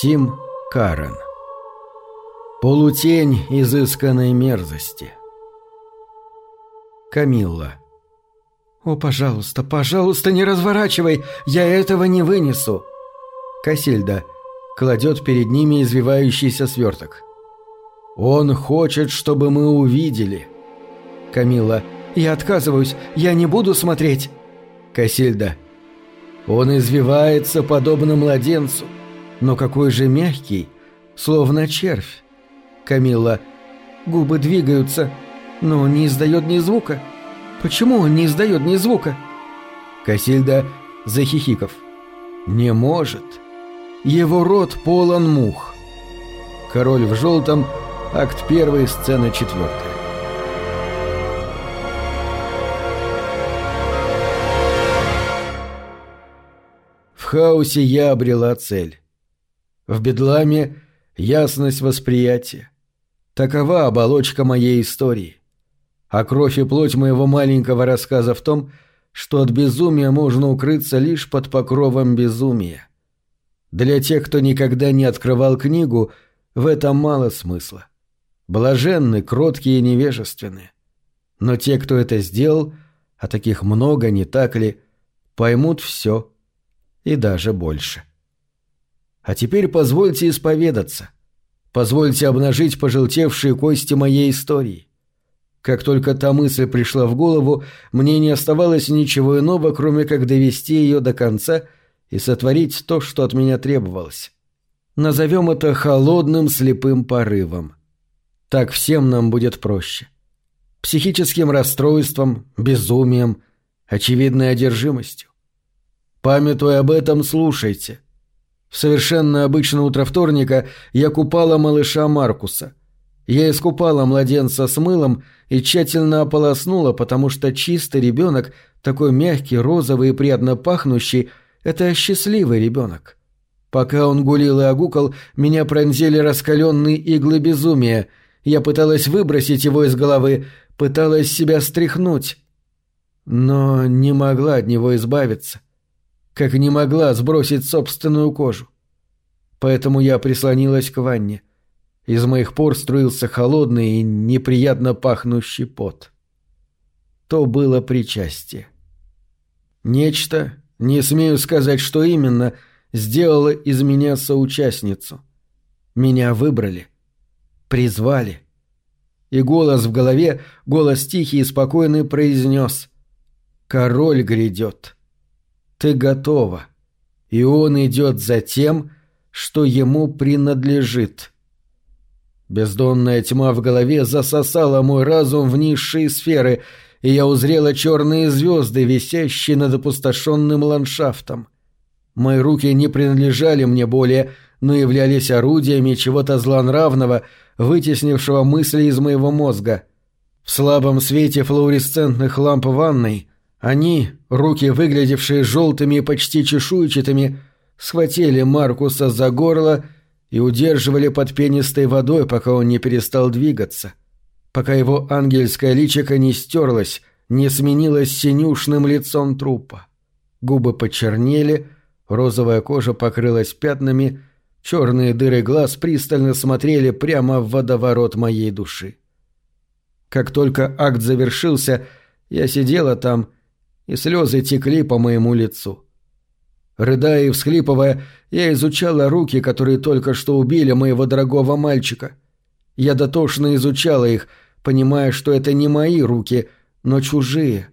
Тим Карен Полутень изысканной мерзости Камилла «О, пожалуйста, пожалуйста, не разворачивай! Я этого не вынесу!» Касильда кладет перед ними извивающийся сверток. «Он хочет, чтобы мы увидели!» Камилла «Я отказываюсь, я не буду смотреть!» Касильда «Он извивается, подобно младенцу!» Но какой же мягкий, словно червь. Камилла. Губы двигаются, но он не издает ни звука. Почему он не издает ни звука? Касильда захихиков. Не может. Его рот полон мух. Король в желтом, акт первый, сцена четвертая. В хаосе я обрела цель. В бедламе ясность восприятия. Такова оболочка моей истории. А кровь и плоть моего маленького рассказа в том, что от безумия можно укрыться лишь под покровом безумия. Для тех, кто никогда не открывал книгу, в этом мало смысла. Блаженны, кроткие и невежественные. Но те, кто это сделал, а таких много, не так ли, поймут все и даже больше. — а теперь позвольте исповедаться. Позвольте обнажить пожелтевшие кости моей истории. Как только та мысль пришла в голову, мне не оставалось ничего иного, кроме как довести ее до конца и сотворить то, что от меня требовалось. Назовем это холодным слепым порывом. Так всем нам будет проще. Психическим расстройством, безумием, очевидной одержимостью. Памятуя об этом, слушайте. В совершенно обычное утро вторника я купала малыша Маркуса. Я искупала младенца с мылом и тщательно ополоснула, потому что чистый ребенок, такой мягкий, розовый и приятно пахнущий, это счастливый ребенок. Пока он гулил и огукал, меня пронзили раскаленные иглы безумия. Я пыталась выбросить его из головы, пыталась себя стряхнуть, но не могла от него избавиться как не могла сбросить собственную кожу. Поэтому я прислонилась к ванне. Из моих пор струился холодный и неприятно пахнущий пот. То было причастие. Нечто, не смею сказать, что именно, сделало из меня соучастницу. Меня выбрали, призвали. И голос в голове, голос тихий и спокойный произнес «Король грядет». Ты готова. И он идет за тем, что ему принадлежит. Бездонная тьма в голове засосала мой разум в низшие сферы, и я узрела черные звезды, висящие над опустошенным ландшафтом. Мои руки не принадлежали мне более, но являлись орудиями чего-то злонравного, вытеснившего мысли из моего мозга. В слабом свете флуоресцентных ламп ванной они, руки, выглядевшие желтыми и почти чешуйчатыми, схватили Маркуса за горло и удерживали под пенистой водой, пока он не перестал двигаться, пока его ангельское личико не стерлось, не сменилось синюшным лицом трупа. Губы почернели, розовая кожа покрылась пятнами, черные дыры глаз пристально смотрели прямо в водоворот моей души. Как только акт завершился, я сидела там и слезы текли по моему лицу. Рыдая и всхлипывая, я изучала руки, которые только что убили моего дорогого мальчика. Я дотошно изучала их, понимая, что это не мои руки, но чужие,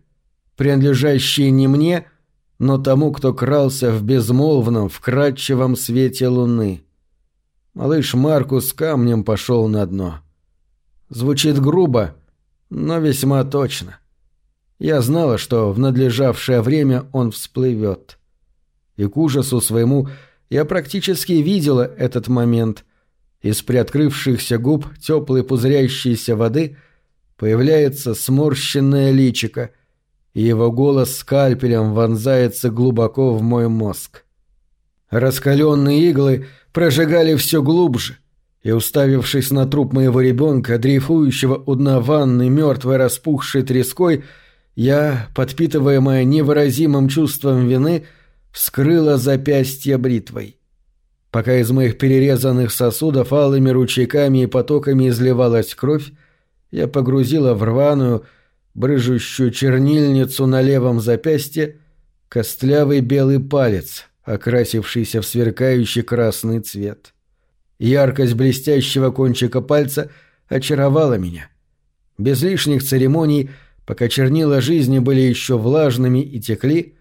принадлежащие не мне, но тому, кто крался в безмолвном, вкрадчивом свете луны. Малыш Маркус камнем пошел на дно. Звучит грубо, но весьма точно. Я знала, что в надлежавшее время он всплывет. И к ужасу своему я практически видела этот момент. Из приоткрывшихся губ теплой пузырящейся воды появляется сморщенное личико, и его голос скальпелем вонзается глубоко в мой мозг. Раскаленные иглы прожигали все глубже, и, уставившись на труп моего ребенка, дрейфующего у дна ванны мертвой распухшей треской, я, подпитываемая невыразимым чувством вины, вскрыла запястье бритвой. Пока из моих перерезанных сосудов алыми ручейками и потоками изливалась кровь, я погрузила в рваную, брыжущую чернильницу на левом запястье костлявый белый палец, окрасившийся в сверкающий красный цвет. Яркость блестящего кончика пальца очаровала меня. Без лишних церемоний, пока чернила жизни были еще влажными и текли,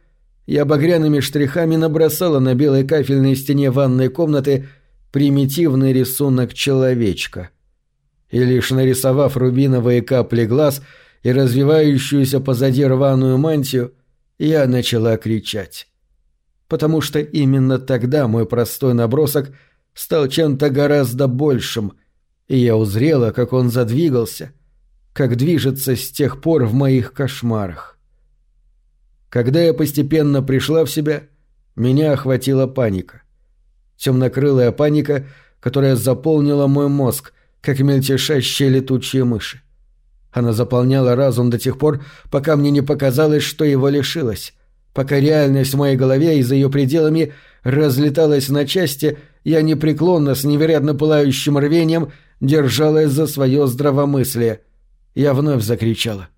я багряными штрихами набросала на белой кафельной стене ванной комнаты примитивный рисунок человечка. И лишь нарисовав рубиновые капли глаз и развивающуюся позади рваную мантию, я начала кричать. Потому что именно тогда мой простой набросок стал чем-то гораздо большим, и я узрела, как он задвигался, как движется с тех пор в моих кошмарах. Когда я постепенно пришла в себя, меня охватила паника. Темнокрылая паника, которая заполнила мой мозг, как мельтешащие летучие мыши. Она заполняла разум до тех пор, пока мне не показалось, что его лишилась. Пока реальность в моей голове и за ее пределами разлеталась на части, я непреклонно, с невероятно пылающим рвением, держалась за свое здравомыслие. Я вновь закричала.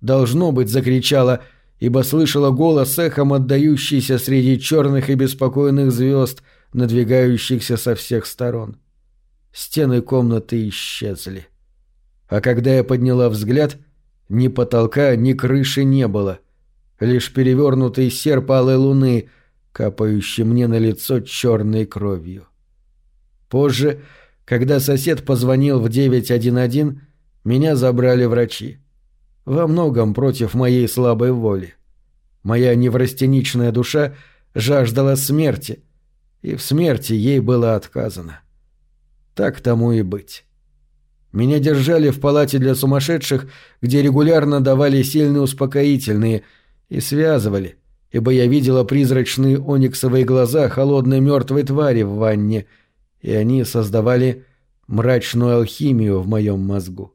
Должно быть, закричала — ибо слышала голос эхом, отдающийся среди черных и беспокойных звезд, надвигающихся со всех сторон. Стены комнаты исчезли. А когда я подняла взгляд, ни потолка, ни крыши не было. Лишь перевернутый серп алой луны, капающий мне на лицо черной кровью. Позже, когда сосед позвонил в 911, меня забрали врачи. Во многом против моей слабой воли. Моя неврастеничная душа жаждала смерти, и в смерти ей было отказано. Так тому и быть. Меня держали в палате для сумасшедших, где регулярно давали сильные успокоительные и связывали, ибо я видела призрачные ониксовые глаза холодной мертвой твари в ванне, и они создавали мрачную алхимию в моем мозгу.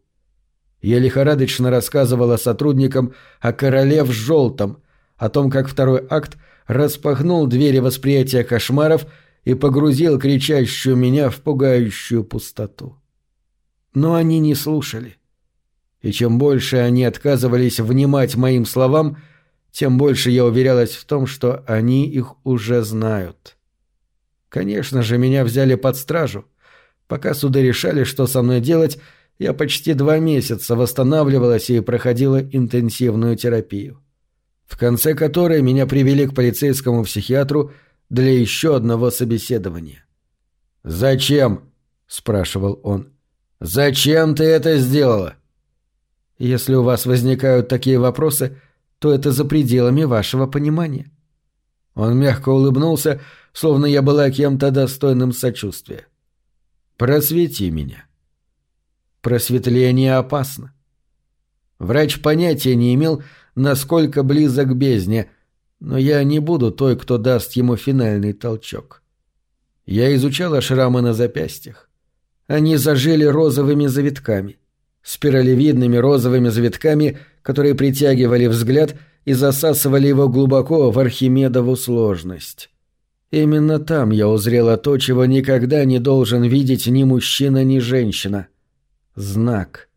Я лихорадочно рассказывала сотрудникам о короле в желтом, о том, как второй акт распахнул двери восприятия кошмаров и погрузил кричащую меня в пугающую пустоту. Но они не слушали. И чем больше они отказывались внимать моим словам, тем больше я уверялась в том, что они их уже знают. Конечно же, меня взяли под стражу. Пока суды решали, что со мной делать, я почти два месяца восстанавливалась и проходила интенсивную терапию, в конце которой меня привели к полицейскому психиатру для еще одного собеседования. «Зачем?» – спрашивал он. «Зачем ты это сделала?» «Если у вас возникают такие вопросы, то это за пределами вашего понимания». Он мягко улыбнулся, словно я была кем-то достойным сочувствия. «Просвети меня». Просветление опасно. Врач понятия не имел, насколько близок к бездне, но я не буду той, кто даст ему финальный толчок. Я изучала шрамы на запястьях. Они зажили розовыми завитками, спиралевидными розовыми завитками, которые притягивали взгляд и засасывали его глубоко в Архимедову сложность. Именно там я узрела то, чего никогда не должен видеть ни мужчина, ни женщина — знак.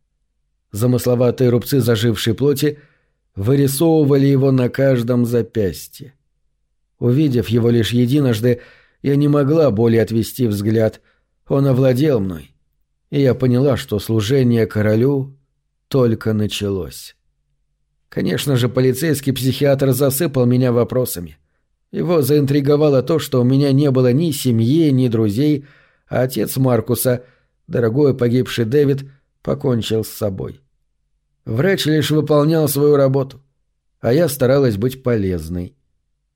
Замысловатые рубцы зажившей плоти вырисовывали его на каждом запястье. Увидев его лишь единожды, я не могла более отвести взгляд. Он овладел мной. И я поняла, что служение королю только началось. Конечно же, полицейский психиатр засыпал меня вопросами. Его заинтриговало то, что у меня не было ни семьи, ни друзей, а отец Маркуса — дорогой погибший Дэвид покончил с собой. Врач лишь выполнял свою работу, а я старалась быть полезной.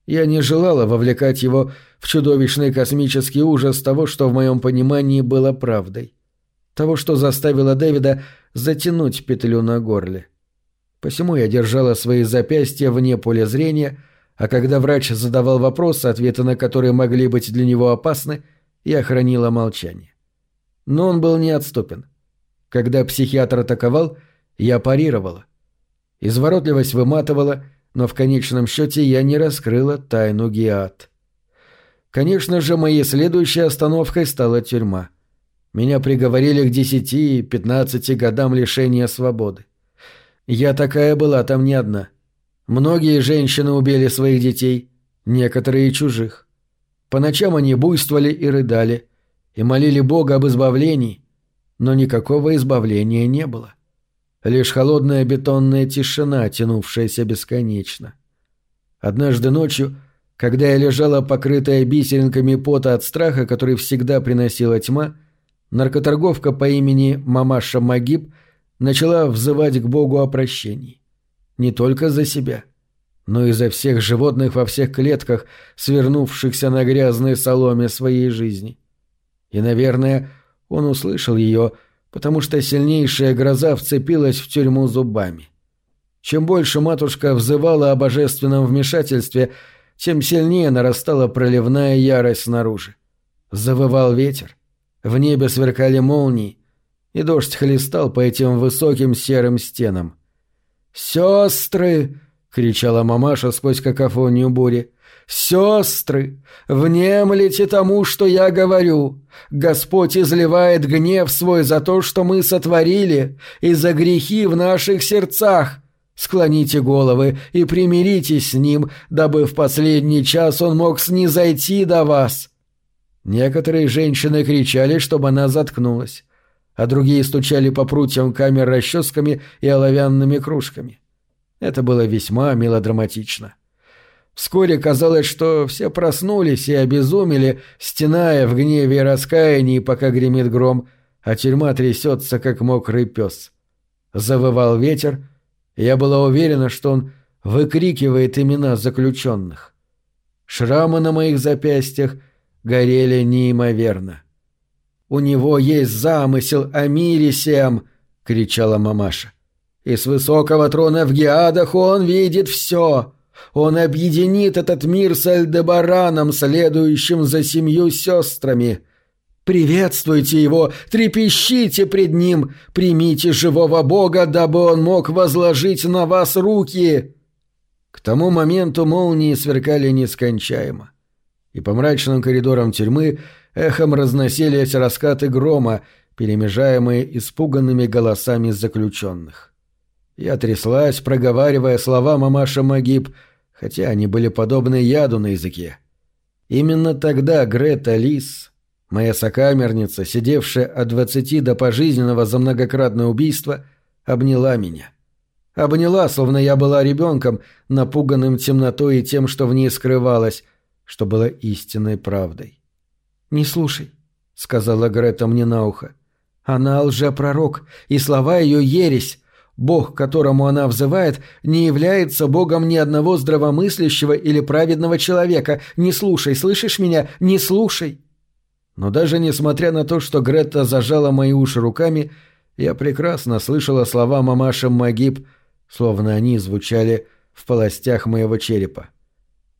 Я не желала вовлекать его в чудовищный космический ужас того, что в моем понимании было правдой. Того, что заставило Дэвида затянуть петлю на горле. Посему я держала свои запястья вне поля зрения, а когда врач задавал вопросы, ответы на которые могли быть для него опасны, я хранила молчание. Но он был неотступен. Когда психиатр атаковал, я парировала. Изворотливость выматывала, но в конечном счете я не раскрыла тайну Геат. конечно же, моей следующей остановкой стала тюрьма. Меня приговорили к десяти-пятнадцати годам лишения свободы. Я такая была там не одна. Многие женщины убили своих детей, некоторые чужих. По ночам они буйствовали и рыдали, и молили Бога об избавлении, но никакого избавления не было. Лишь холодная бетонная тишина, тянувшаяся бесконечно. Однажды ночью, когда я лежала покрытая бисеринками пота от страха, который всегда приносила тьма, наркоторговка по имени Мамаша Магиб начала взывать к Богу о прощении. Не только за себя, но и за всех животных во всех клетках, свернувшихся на грязной соломе своей жизни. И, наверное, он услышал ее, потому что сильнейшая гроза вцепилась в тюрьму зубами. Чем больше матушка взывала о божественном вмешательстве, тем сильнее нарастала проливная ярость снаружи. Завывал ветер, в небе сверкали молнии, и дождь хлестал по этим высоким серым стенам. «Сестры!» — кричала мамаша сквозь какофонию бури. «Сестры, внемлите тому, что я говорю. Господь изливает гнев свой за то, что мы сотворили, и за грехи в наших сердцах. Склоните головы и примиритесь с ним, дабы в последний час он мог снизойти до вас». Некоторые женщины кричали, чтобы она заткнулась, а другие стучали по прутьям камер расческами и оловянными кружками. Это было весьма мелодраматично. Вскоре казалось, что все проснулись и обезумели, стеная в гневе и раскаянии, пока гремит гром, а тюрьма трясется, как мокрый пес. Завывал ветер, и я была уверена, что он выкрикивает имена заключенных. Шрамы на моих запястьях горели неимоверно. «У него есть замысел о мире всем!» — кричала мамаша. «И с высокого трона в Геадах он видит все!» Он объединит этот мир с Альдебараном, следующим за семью сестрами. Приветствуйте его, трепещите пред ним, примите живого Бога, дабы он мог возложить на вас руки. К тому моменту молнии сверкали нескончаемо, и по мрачным коридорам тюрьмы эхом разносились раскаты грома, перемежаемые испуганными голосами заключенных. Я тряслась, проговаривая слова мамаша Магиб — хотя они были подобны яду на языке. Именно тогда Грета Лис, моя сокамерница, сидевшая от двадцати до пожизненного за многократное убийство, обняла меня. Обняла, словно я была ребенком, напуганным темнотой и тем, что в ней скрывалось, что было истинной правдой. «Не слушай», — сказала Грета мне на ухо. «Она лжепророк, и слова ее ересь. Бог, которому она взывает, не является Богом ни одного здравомыслящего или праведного человека. Не слушай, слышишь меня? Не слушай!» Но даже несмотря на то, что Гретта зажала мои уши руками, я прекрасно слышала слова мамаши Магиб, словно они звучали в полостях моего черепа.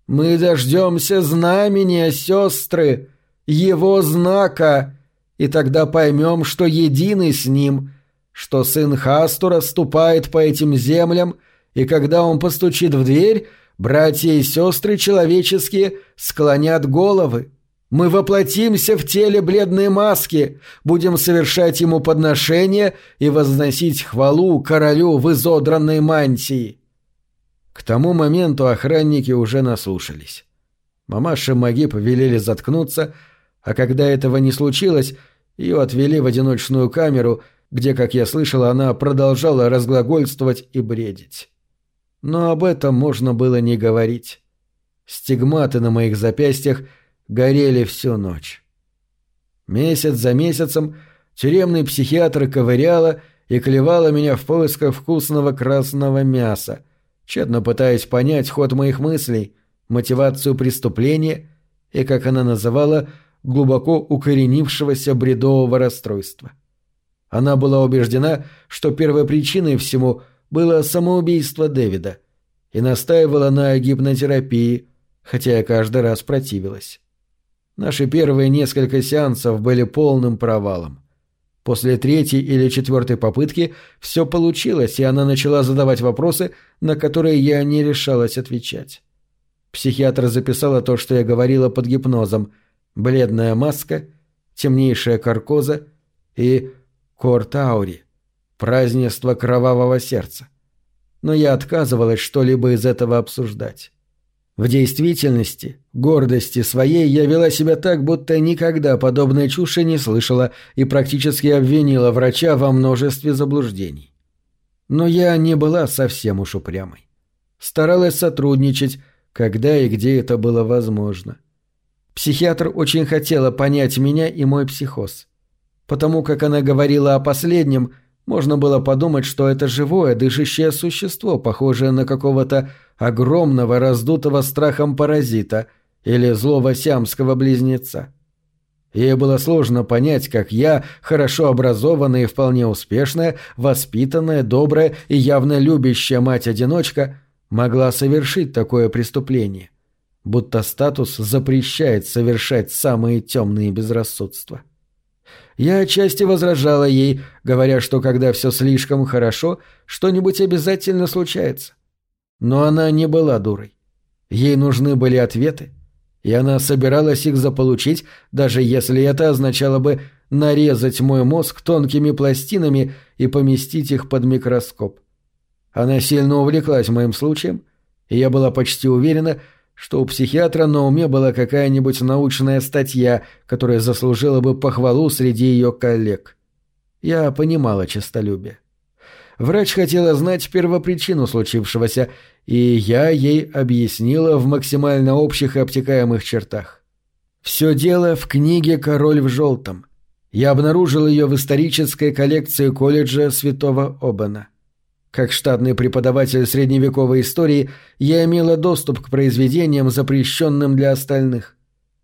«Мы дождемся знамения, сестры, его знака, и тогда поймем, что едины с ним» что сын Хастура ступает по этим землям, и когда он постучит в дверь, братья и сестры человеческие склонят головы. Мы воплотимся в теле бледной маски, будем совершать ему подношения и возносить хвалу королю в изодранной мантии. К тому моменту охранники уже наслушались. Мамаша Маги повелели заткнуться, а когда этого не случилось, ее отвели в одиночную камеру — где, как я слышал, она продолжала разглагольствовать и бредить. Но об этом можно было не говорить. Стигматы на моих запястьях горели всю ночь. Месяц за месяцем тюремный психиатр ковыряла и клевала меня в поисках вкусного красного мяса, тщетно пытаясь понять ход моих мыслей, мотивацию преступления и, как она называла, глубоко укоренившегося бредового расстройства. — она была убеждена, что первой причиной всему было самоубийство Дэвида, и настаивала на гипнотерапии, хотя я каждый раз противилась. Наши первые несколько сеансов были полным провалом. После третьей или четвертой попытки все получилось, и она начала задавать вопросы, на которые я не решалась отвечать. Психиатр записала то, что я говорила под гипнозом. Бледная маска, темнейшая каркоза и кортаури, празднество кровавого сердца. Но я отказывалась что-либо из этого обсуждать. В действительности, гордости своей я вела себя так, будто никогда подобной чуши не слышала и практически обвинила врача во множестве заблуждений. Но я не была совсем уж упрямой. Старалась сотрудничать, когда и где это было возможно. Психиатр очень хотела понять меня и мой психоз. Потому как она говорила о последнем, можно было подумать, что это живое, дышащее существо, похожее на какого-то огромного, раздутого страхом паразита или злого сиамского близнеца. Ей было сложно понять, как я, хорошо образованная и вполне успешная, воспитанная, добрая и явно любящая мать-одиночка, могла совершить такое преступление, будто статус запрещает совершать самые темные безрассудства. Я отчасти возражала ей, говоря, что когда все слишком хорошо, что-нибудь обязательно случается. Но она не была дурой. Ей нужны были ответы, и она собиралась их заполучить, даже если это означало бы нарезать мой мозг тонкими пластинами и поместить их под микроскоп. Она сильно увлеклась моим случаем, и я была почти уверена, что у психиатра на уме была какая-нибудь научная статья, которая заслужила бы похвалу среди ее коллег. Я понимала честолюбие. Врач хотела знать первопричину случившегося, и я ей объяснила в максимально общих и обтекаемых чертах. Все дело в книге «Король в желтом». Я обнаружил ее в исторической коллекции колледжа Святого Обана. Как штатный преподаватель средневековой истории, я имела доступ к произведениям, запрещенным для остальных.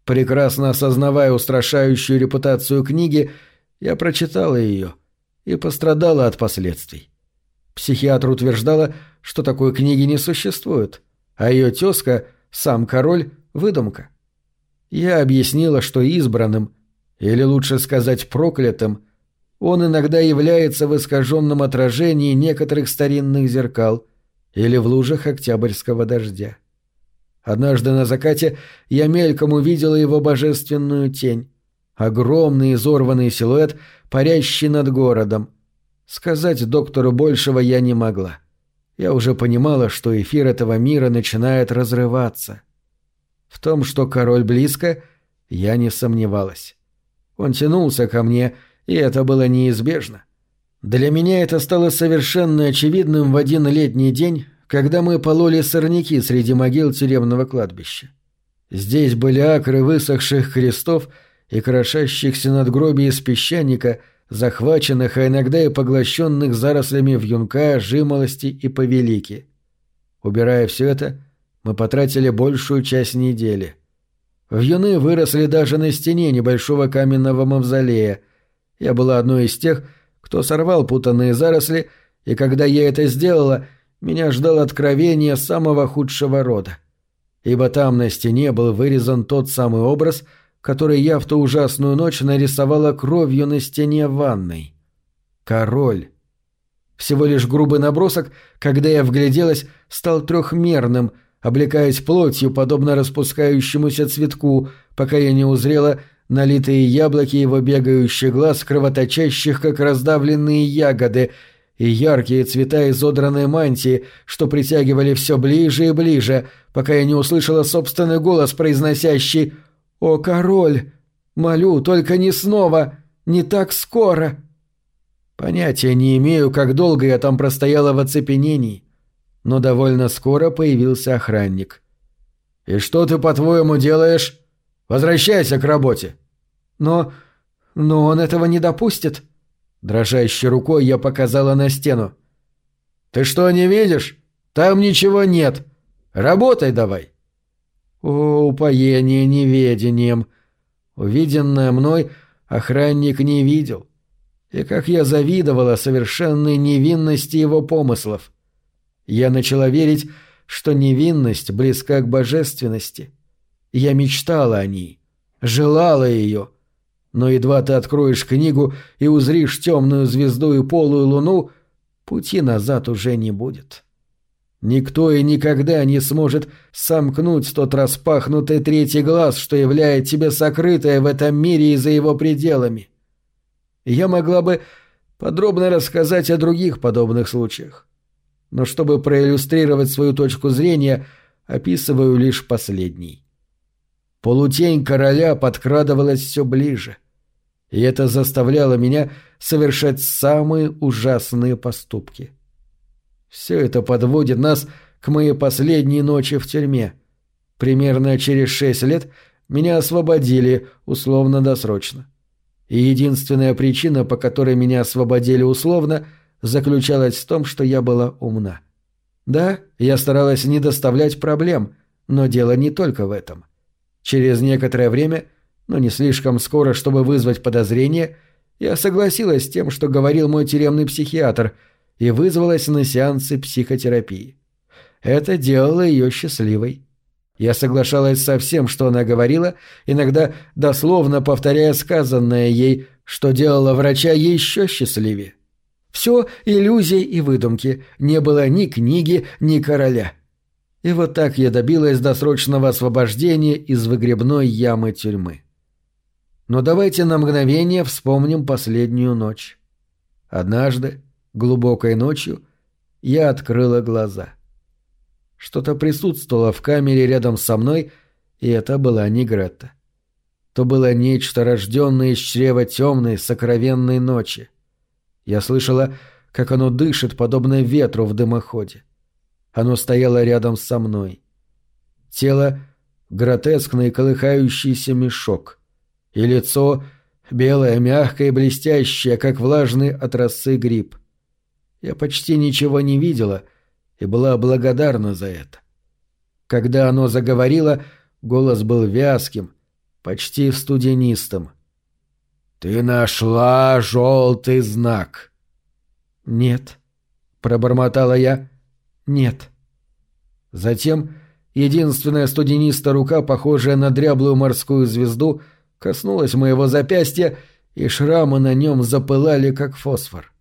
Прекрасно осознавая устрашающую репутацию книги, я прочитала ее и пострадала от последствий. Психиатр утверждала, что такой книги не существует, а ее тезка, сам король, выдумка. Я объяснила, что избранным, или лучше сказать проклятым, он иногда является в искаженном отражении некоторых старинных зеркал или в лужах октябрьского дождя. Однажды на закате я мельком увидела его божественную тень, огромный изорванный силуэт, парящий над городом, Сказать доктору большего я не могла. Я уже понимала, что эфир этого мира начинает разрываться. В том, что король близко, я не сомневалась. Он тянулся ко мне, и это было неизбежно. Для меня это стало совершенно очевидным в один летний день, когда мы пололи сорняки среди могил тюремного кладбища. Здесь были акры высохших крестов и крошащихся надгробий из песчаника — захваченных, а иногда и поглощенных зарослями вьюнка, жимолости и повелики. Убирая все это, мы потратили большую часть недели. Вьюны выросли даже на стене небольшого каменного мавзолея. Я была одной из тех, кто сорвал путанные заросли, и когда я это сделала, меня ждало откровение самого худшего рода. Ибо там на стене был вырезан тот самый образ — который я в ту ужасную ночь нарисовала кровью на стене ванной. Король. Всего лишь грубый набросок, когда я вгляделась, стал трехмерным, облекаясь плотью, подобно распускающемуся цветку, пока я не узрела налитые яблоки его бегающих глаз, кровоточащих, как раздавленные ягоды, и яркие цвета изодранной мантии, что притягивали все ближе и ближе, пока я не услышала собственный голос, произносящий «О, король! Молю, только не снова! Не так скоро!» Понятия не имею, как долго я там простояла в оцепенении, но довольно скоро появился охранник. «И что ты, по-твоему, делаешь? Возвращайся к работе!» «Но... но он этого не допустит!» Дрожащей рукой я показала на стену. «Ты что, не видишь? Там ничего нет. Работай давай!» О, упоение неведением! Увиденное мной охранник не видел. И как я завидовала совершенной невинности его помыслов. Я начала верить, что невинность близка к божественности. Я мечтала о ней, желала ее. Но едва ты откроешь книгу и узришь темную звезду и полую луну, пути назад уже не будет. Никто и никогда не сможет сомкнуть тот распахнутый третий глаз, что являет тебе сокрытое в этом мире и за его пределами. Я могла бы подробно рассказать о других подобных случаях. Но чтобы проиллюстрировать свою точку зрения, описываю лишь последний. Полутень короля подкрадывалась все ближе, и это заставляло меня совершать самые ужасные поступки. Все это подводит нас к моей последней ночи в тюрьме. Примерно через шесть лет меня освободили условно-досрочно. И единственная причина, по которой меня освободили условно, заключалась в том, что я была умна. Да, я старалась не доставлять проблем, но дело не только в этом. Через некоторое время, но не слишком скоро, чтобы вызвать подозрение, я согласилась с тем, что говорил мой тюремный психиатр, и вызвалась на сеансы психотерапии. Это делало ее счастливой. Я соглашалась со всем, что она говорила, иногда дословно повторяя сказанное ей, что делало врача еще счастливее. Все иллюзии и выдумки, не было ни книги, ни короля. И вот так я добилась досрочного освобождения из выгребной ямы тюрьмы. Но давайте на мгновение вспомним последнюю ночь. Однажды, глубокой ночью, я открыла глаза. Что-то присутствовало в камере рядом со мной, и это была не Гретта. То было нечто, рожденное из чрева темной, сокровенной ночи. Я слышала, как оно дышит, подобно ветру в дымоходе. Оно стояло рядом со мной. Тело — гротескный колыхающийся мешок. И лицо — белое, мягкое и блестящее, как влажный от росы гриб. Я почти ничего не видела и была благодарна за это. Когда оно заговорило, голос был вязким, почти студенистым. «Ты нашла желтый знак!» «Нет», — пробормотала я, — «Нет». Затем единственная студенистая рука, похожая на дряблую морскую звезду, коснулась моего запястья, и шрамы на нем запылали, как фосфор.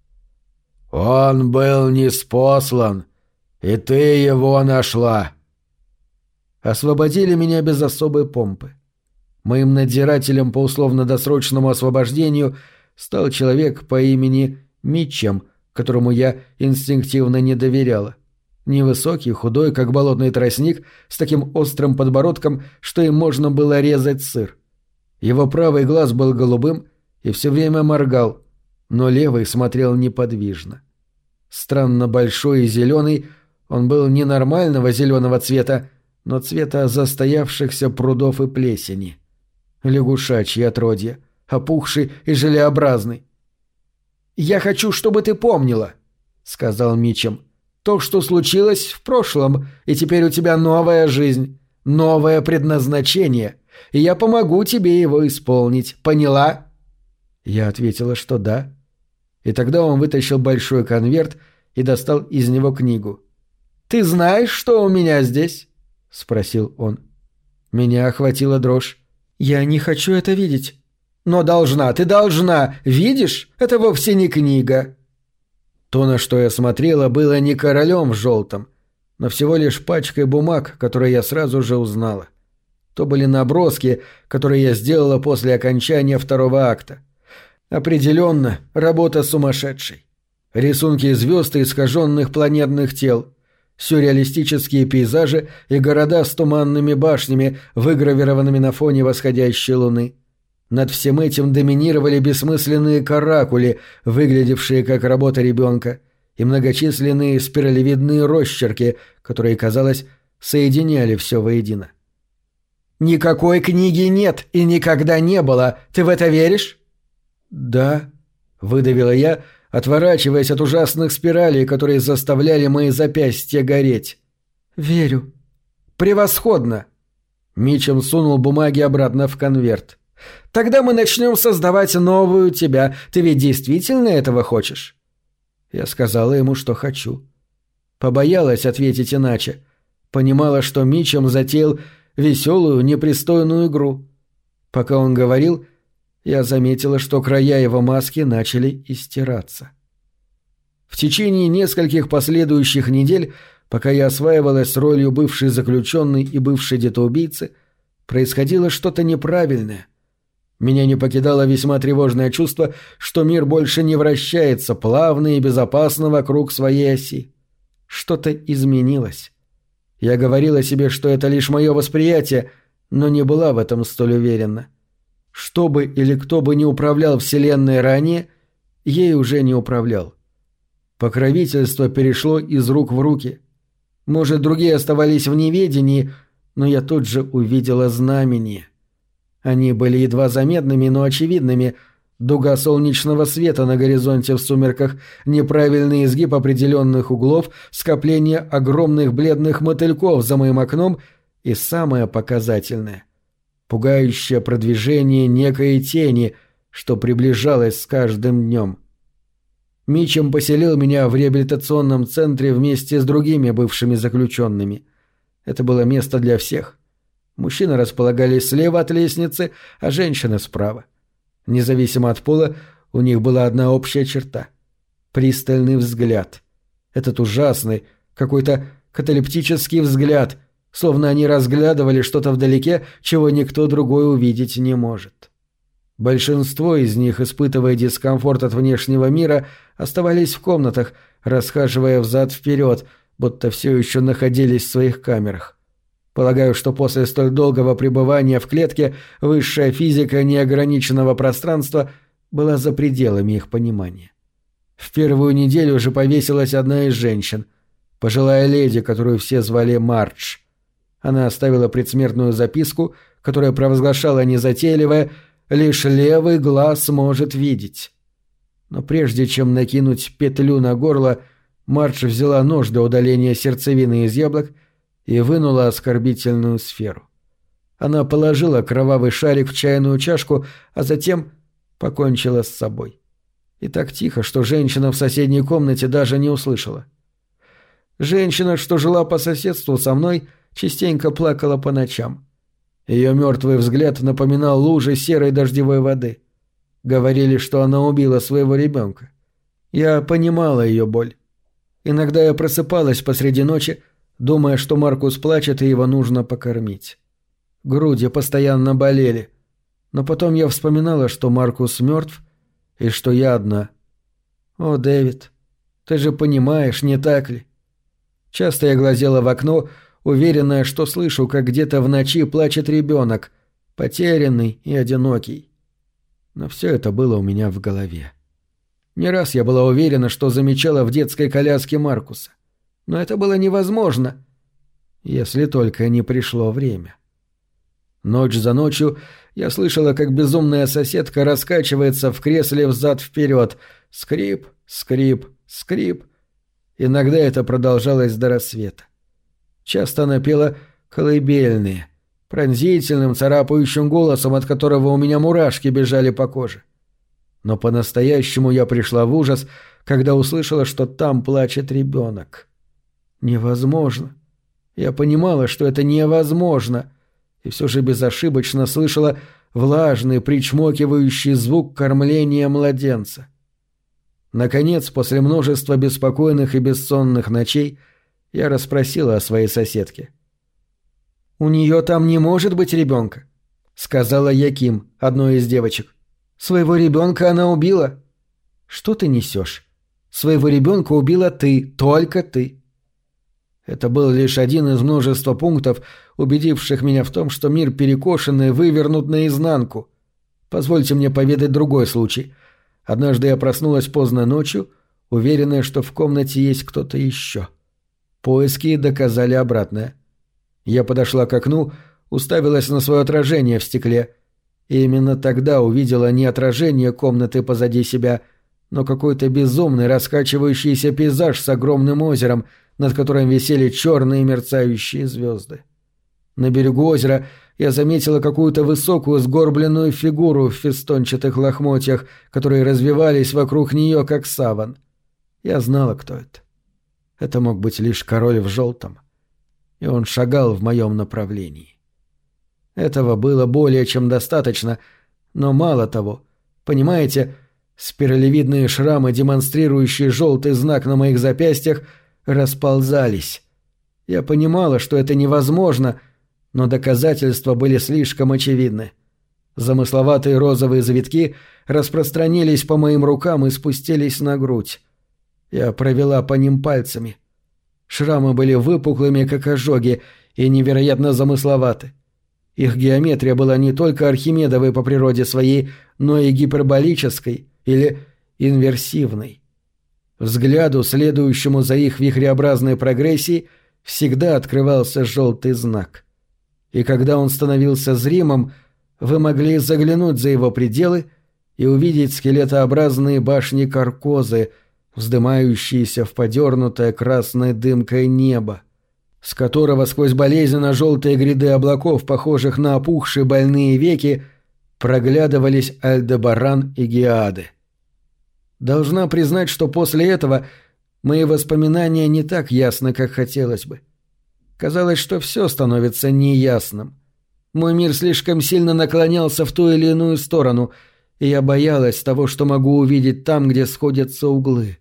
«Он был неспослан, и ты его нашла!» Освободили меня без особой помпы. Моим надзирателем по условно-досрочному освобождению стал человек по имени Митчем, которому я инстинктивно не доверяла. Невысокий, худой, как болотный тростник, с таким острым подбородком, что им можно было резать сыр. Его правый глаз был голубым и все время моргал, но левый смотрел неподвижно. Странно большой и зеленый, он был не нормального зеленого цвета, но цвета застоявшихся прудов и плесени. Лягушачье отродье, опухший и желеобразный. «Я хочу, чтобы ты помнила», — сказал Мичем. — то, что случилось в прошлом, и теперь у тебя новая жизнь, новое предназначение, и я помогу тебе его исполнить. Поняла?» Я ответила, что да. И тогда он вытащил большой конверт и достал из него книгу. «Ты знаешь, что у меня здесь?» — спросил он. Меня охватила дрожь. «Я не хочу это видеть». «Но должна, ты должна. Видишь? Это вовсе не книга. То, на что я смотрела, было не королем в желтом, но всего лишь пачкой бумаг, которые я сразу же узнала. То были наброски, которые я сделала после окончания второго акта. Определенно, работа сумасшедшей. Рисунки звезд и искаженных планетных тел, сюрреалистические пейзажи и города с туманными башнями, выгравированными на фоне восходящей луны. Над всем этим доминировали бессмысленные каракули, выглядевшие как работа ребенка, и многочисленные спиралевидные росчерки, которые, казалось, соединяли все воедино. «Никакой книги нет и никогда не было. Ты в это веришь?» «Да», — выдавила я, отворачиваясь от ужасных спиралей, которые заставляли мои запястья гореть. «Верю». «Превосходно!» Мичем сунул бумаги обратно в конверт. Тогда мы начнем создавать новую тебя. Ты ведь действительно этого хочешь?» Я сказала ему, что хочу. Побоялась ответить иначе. Понимала, что Мичем затеял веселую, непристойную игру. Пока он говорил, я заметила, что края его маски начали истираться. В течение нескольких последующих недель Пока я осваивалась с ролью бывшей заключенной и бывшей детоубийцы, происходило что-то неправильное. Меня не покидало весьма тревожное чувство, что мир больше не вращается плавно и безопасно вокруг своей оси. Что-то изменилось. Я говорила себе, что это лишь мое восприятие, но не была в этом столь уверена. Что бы или кто бы не управлял Вселенной ранее, ей уже не управлял. Покровительство перешло из рук в руки. Может, другие оставались в неведении, но я тут же увидела знамения. Они были едва заметными, но очевидными. Дуга солнечного света на горизонте в сумерках, неправильный изгиб определенных углов, скопление огромных бледных мотыльков за моим окном и самое показательное — пугающее продвижение некой тени, что приближалось с каждым днем. Мичем поселил меня в реабилитационном центре вместе с другими бывшими заключенными. Это было место для всех. Мужчины располагались слева от лестницы, а женщины справа. Независимо от пола, у них была одна общая черта — пристальный взгляд. Этот ужасный, какой-то каталептический взгляд, словно они разглядывали что-то вдалеке, чего никто другой увидеть не может. Большинство из них, испытывая дискомфорт от внешнего мира, оставались в комнатах, расхаживая взад-вперед, будто все еще находились в своих камерах. Полагаю, что после столь долгого пребывания в клетке высшая физика неограниченного пространства была за пределами их понимания. В первую неделю уже повесилась одна из женщин, пожилая леди, которую все звали Мардж. Она оставила предсмертную записку, которая провозглашала незатейливое «Лишь левый глаз может видеть». Но прежде чем накинуть петлю на горло, Мардж взяла нож для удаления сердцевины из яблок и вынула оскорбительную сферу. Она положила кровавый шарик в чайную чашку, а затем покончила с собой. И так тихо, что женщина в соседней комнате даже не услышала. Женщина, что жила по соседству со мной, частенько плакала по ночам. Ее мертвый взгляд напоминал лужи серой дождевой воды. Говорили, что она убила своего ребенка. Я понимала ее боль. Иногда я просыпалась посреди ночи, думая, что Маркус плачет и его нужно покормить. Груди постоянно болели. Но потом я вспоминала, что Маркус мертв и что я одна. «О, Дэвид, ты же понимаешь, не так ли?» Часто я глазела в окно, уверенная, что слышу, как где-то в ночи плачет ребенок, потерянный и одинокий. Но все это было у меня в голове. Не раз я была уверена, что замечала в детской коляске Маркуса. Но это было невозможно, если только не пришло время. Ночь за ночью я слышала, как безумная соседка раскачивается в кресле взад-вперед. Скрип, скрип, скрип. Иногда это продолжалось до рассвета. Часто она пела колыбельные, пронзительным, царапающим голосом, от которого у меня мурашки бежали по коже. Но по-настоящему я пришла в ужас, когда услышала, что там плачет ребенок. Невозможно. Я понимала, что это невозможно, и все же безошибочно слышала влажный, причмокивающий звук кормления младенца. Наконец, после множества беспокойных и бессонных ночей, я расспросила о своей соседке. «У нее там не может быть ребенка», — сказала Яким, одной из девочек. «Своего ребенка она убила». «Что ты несешь? Своего ребенка убила ты, только ты». Это был лишь один из множества пунктов, убедивших меня в том, что мир перекошен и вывернут наизнанку. Позвольте мне поведать другой случай. Однажды я проснулась поздно ночью, уверенная, что в комнате есть кто-то еще. Поиски доказали обратное. Я подошла к окну, уставилась на свое отражение в стекле. И именно тогда увидела не отражение комнаты позади себя, но какой-то безумный раскачивающийся пейзаж с огромным озером — над которым висели черные мерцающие звезды. На берегу озера я заметила какую-то высокую сгорбленную фигуру в фестончатых лохмотьях, которые развивались вокруг нее, как саван. Я знала, кто это. Это мог быть лишь король в желтом. И он шагал в моем направлении. Этого было более чем достаточно, но мало того. Понимаете, спиралевидные шрамы, демонстрирующие желтый знак на моих запястьях — расползались, Я понимала, что это невозможно, но доказательства были слишком очевидны. Замысловатые розовые завитки распространились по моим рукам и спустились на грудь. Я провела по ним пальцами. Шрамы были выпуклыми, как ожоги, и невероятно замысловаты. Их геометрия была не только архимедовой по природе своей, но и гиперболической или инверсивной. Взгляду, следующему за их вихреобразной прогрессией, всегда открывался желтый знак. И когда он становился зримым, вы могли заглянуть за его пределы и увидеть скелетообразные башни Каркозы, вздымающиеся в подернутое красной дымкой небо, с которого сквозь болезненно желтые гряды облаков, похожих на опухшие больные веки, проглядывались Альдебаран и Геады. Должна признать, что после этого мои воспоминания не так ясны, как хотелось бы. Казалось, что все становится неясным. Мой мир слишком сильно наклонялся в ту или иную сторону, и я боялась того, что могу увидеть там, где сходятся углы.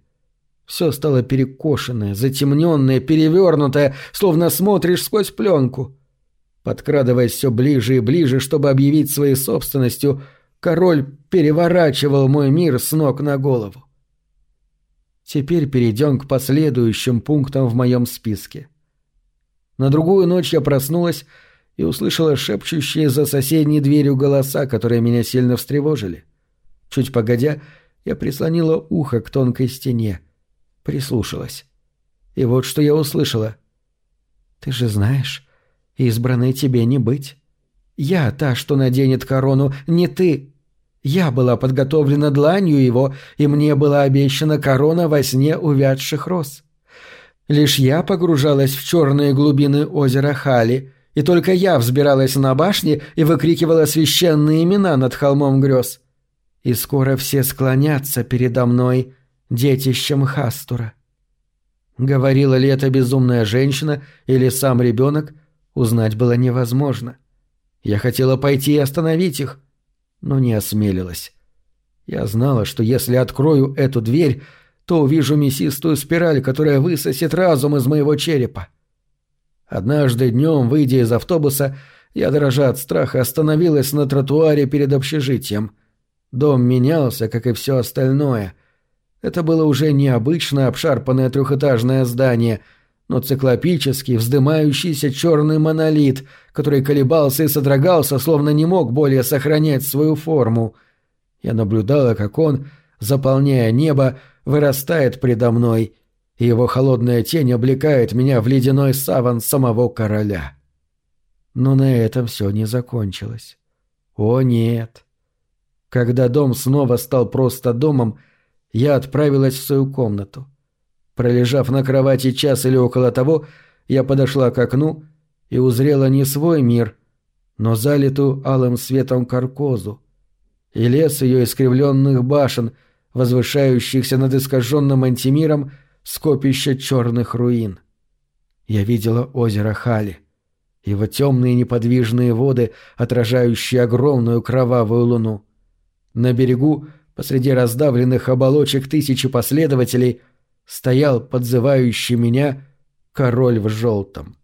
Все стало перекошенное, затемненное, перевернутое, словно смотришь сквозь пленку. Подкрадываясь все ближе и ближе, чтобы объявить своей собственностью, король переворачивал мой мир с ног на голову. Теперь перейдем к последующим пунктам в моем списке. На другую ночь я проснулась и услышала шепчущие за соседней дверью голоса, которые меня сильно встревожили. Чуть погодя, я прислонила ухо к тонкой стене — прислушалась. И вот что я услышала. «Ты же знаешь, избранной тебе не быть. Я та, что наденет корону, не ты. Я была подготовлена дланью его, и мне была обещана корона во сне увядших роз. Лишь я погружалась в черные глубины озера Хали, и только я взбиралась на башни и выкрикивала священные имена над холмом грез. И скоро все склонятся передо мной, детищем Хастура. Говорила ли это безумная женщина или сам ребенок, узнать было невозможно. Я хотела пойти и остановить их, но не осмелилась. Я знала, что если открою эту дверь, то увижу мясистую спираль, которая высосет разум из моего черепа. Однажды днем, выйдя из автобуса, я, дрожа от страха, остановилась на тротуаре перед общежитием. Дом менялся, как и все остальное. Это было уже необычное обшарпанное трехэтажное здание, но циклопический, вздымающийся черный монолит, который колебался и содрогался, словно не мог более сохранять свою форму. Я наблюдала, как он, заполняя небо, вырастает предо мной, и его холодная тень облекает меня в ледяной саван самого короля. Но на этом все не закончилось. О нет! Когда дом снова стал просто домом, я отправилась в свою комнату. Пролежав на кровати час или около того, я подошла к окну и узрела не свой мир, но залитую алым светом каркозу, и лес ее искривленных башен, возвышающихся над искаженным антимиром скопища черных руин. Я видела озеро Хали, его темные неподвижные воды, отражающие огромную кровавую луну. На берегу посреди раздавленных оболочек тысячи последователей, стоял подзывающий меня король в желтом.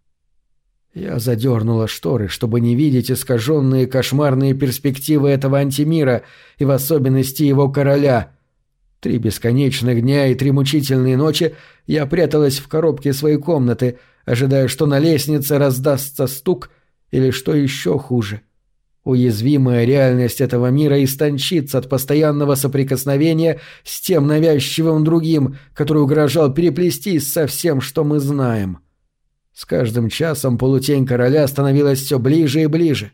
Я задернула шторы, чтобы не видеть искаженные кошмарные перспективы этого антимира и в особенности его короля. Три бесконечных дня и три мучительные ночи я пряталась в коробке своей комнаты, ожидая, что на лестнице раздастся стук или что еще хуже. Уязвимая реальность этого мира истончится от постоянного соприкосновения с тем навязчивым другим, который угрожал переплестись со всем, что мы знаем. С каждым часом полутень короля становилась все ближе и ближе.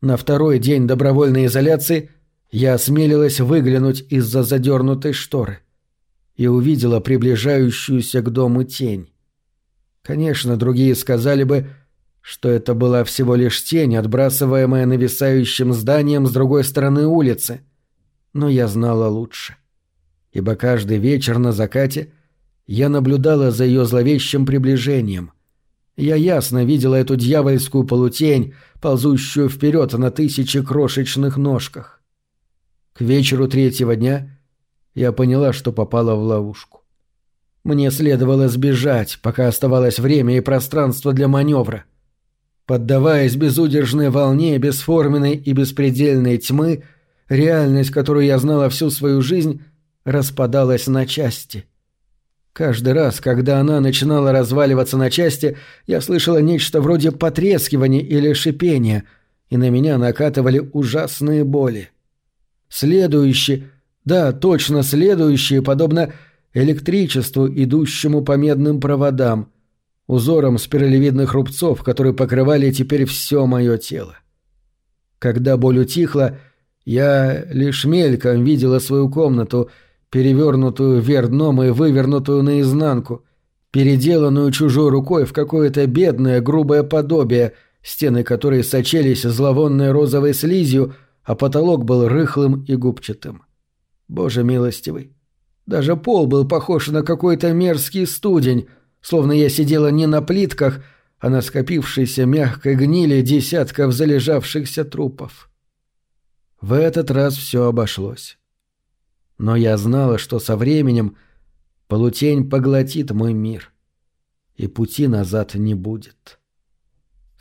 На второй день добровольной изоляции я осмелилась выглянуть из-за задернутой шторы и увидела приближающуюся к дому тень. Конечно, другие сказали бы — что это была всего лишь тень, отбрасываемая нависающим зданием с другой стороны улицы. Но я знала лучше. Ибо каждый вечер на закате я наблюдала за ее зловещим приближением. Я ясно видела эту дьявольскую полутень, ползущую вперед на тысячи крошечных ножках. К вечеру третьего дня я поняла, что попала в ловушку. Мне следовало сбежать, пока оставалось время и пространство для маневра. Поддаваясь безудержной волне бесформенной и беспредельной тьмы, реальность, которую я знала всю свою жизнь, распадалась на части. Каждый раз, когда она начинала разваливаться на части, я слышала нечто вроде потрескивания или шипения, и на меня накатывали ужасные боли. Следующие, да, точно следующие, подобно электричеству, идущему по медным проводам, узором спиралевидных рубцов, которые покрывали теперь все мое тело. Когда боль утихла, я лишь мельком видела свою комнату, перевернутую вверх дном и вывернутую наизнанку, переделанную чужой рукой в какое-то бедное грубое подобие, стены которой сочились зловонной розовой слизью, а потолок был рыхлым и губчатым. Боже милостивый! Даже пол был похож на какой-то мерзкий студень, словно я сидела не на плитках, а на скопившейся мягкой гнили десятков залежавшихся трупов. В этот раз все обошлось. Но я знала, что со временем полутень поглотит мой мир, и пути назад не будет.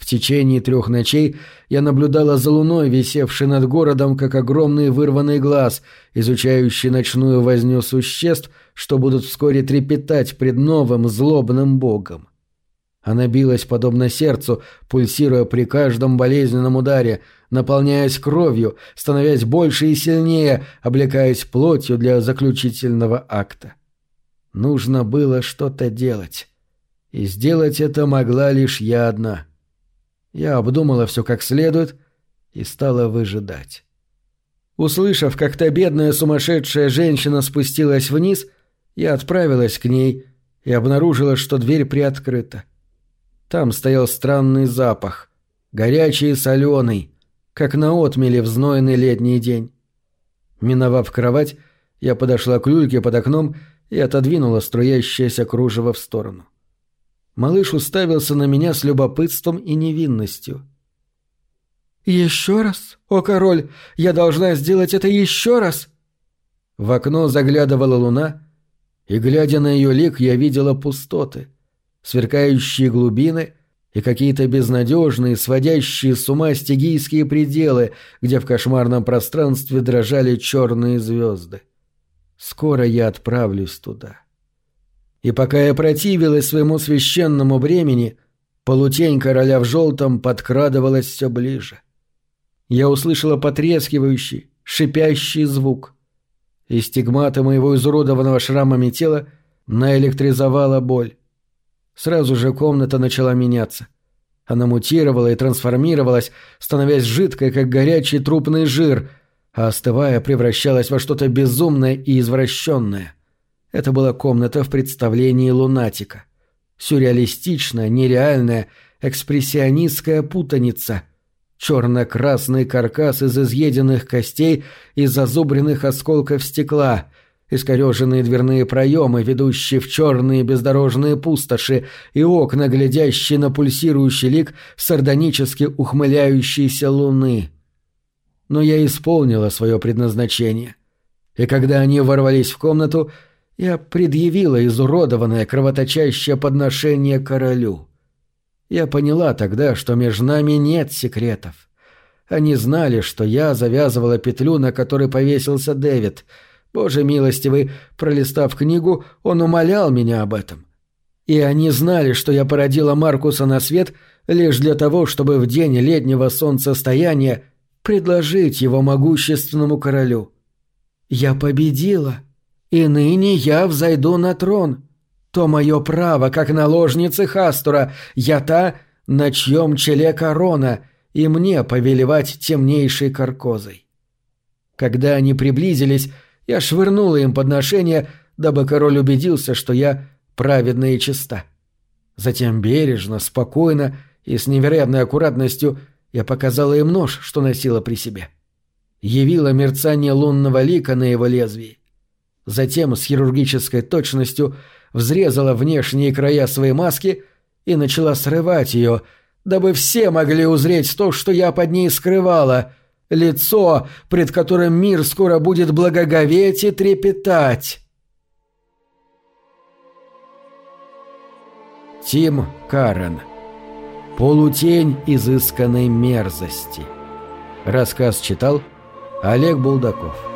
В течение трех ночей я наблюдала за луной, висевшей над городом, как огромный вырванный глаз, изучающий ночную возню существ, что будут вскоре трепетать пред новым злобным богом. Она билась подобно сердцу, пульсируя при каждом болезненном ударе, наполняясь кровью, становясь больше и сильнее, облекаясь плотью для заключительного акта. Нужно было что-то делать. И сделать это могла лишь я одна — я обдумала все как следует и стала выжидать. Услышав, как та бедная сумасшедшая женщина спустилась вниз, я отправилась к ней и обнаружила, что дверь приоткрыта. Там стоял странный запах, горячий и соленый, как на отмеле в знойный летний день. Миновав кровать, я подошла к люльке под окном и отодвинула струящееся кружево в сторону. Малыш уставился на меня с любопытством и невинностью. «Еще раз? О, король, я должна сделать это еще раз!» В окно заглядывала луна, и, глядя на ее лик, я видела пустоты, сверкающие глубины и какие-то безнадежные, сводящие с ума стигийские пределы, где в кошмарном пространстве дрожали черные звезды. Скоро я отправлюсь туда. — и пока я противилась своему священному бремени, полутень короля в желтом подкрадывалась все ближе. Я услышала потрескивающий, шипящий звук. И стигмата моего изуродованного шрамами тела наэлектризовала боль. Сразу же комната начала меняться. Она мутировала и трансформировалась, становясь жидкой, как горячий трупный жир, а остывая превращалась во что-то безумное и извращенное — это была комната в представлении лунатика. Сюрреалистичная, нереальная, экспрессионистская путаница. Черно-красный каркас из изъеденных костей и зазубренных осколков стекла, искореженные дверные проемы, ведущие в черные бездорожные пустоши, и окна, глядящие на пульсирующий лик сардонически ухмыляющейся луны. Но я исполнила свое предназначение. И когда они ворвались в комнату, я предъявила изуродованное кровоточащее подношение королю. Я поняла тогда, что между нами нет секретов. Они знали, что я завязывала петлю, на которой повесился Дэвид. Боже милостивый, пролистав книгу, он умолял меня об этом. И они знали, что я породила Маркуса на свет лишь для того, чтобы в день летнего солнцестояния предложить его могущественному королю. Я победила. — и ныне я взойду на трон. То мое право, как наложницы Хастура, я та, на чьем челе корона, и мне повелевать темнейшей каркозой. Когда они приблизились, я швырнула им подношение, дабы король убедился, что я праведна и чиста. Затем бережно, спокойно и с невероятной аккуратностью я показала им нож, что носила при себе. Явила мерцание лунного лика на его лезвии. Затем с хирургической точностью взрезала внешние края своей маски и начала срывать ее, дабы все могли узреть то, что я под ней скрывала, лицо, пред которым мир скоро будет благоговеть и трепетать. Тим Карен. Полутень изысканной мерзости. Рассказ читал Олег Булдаков.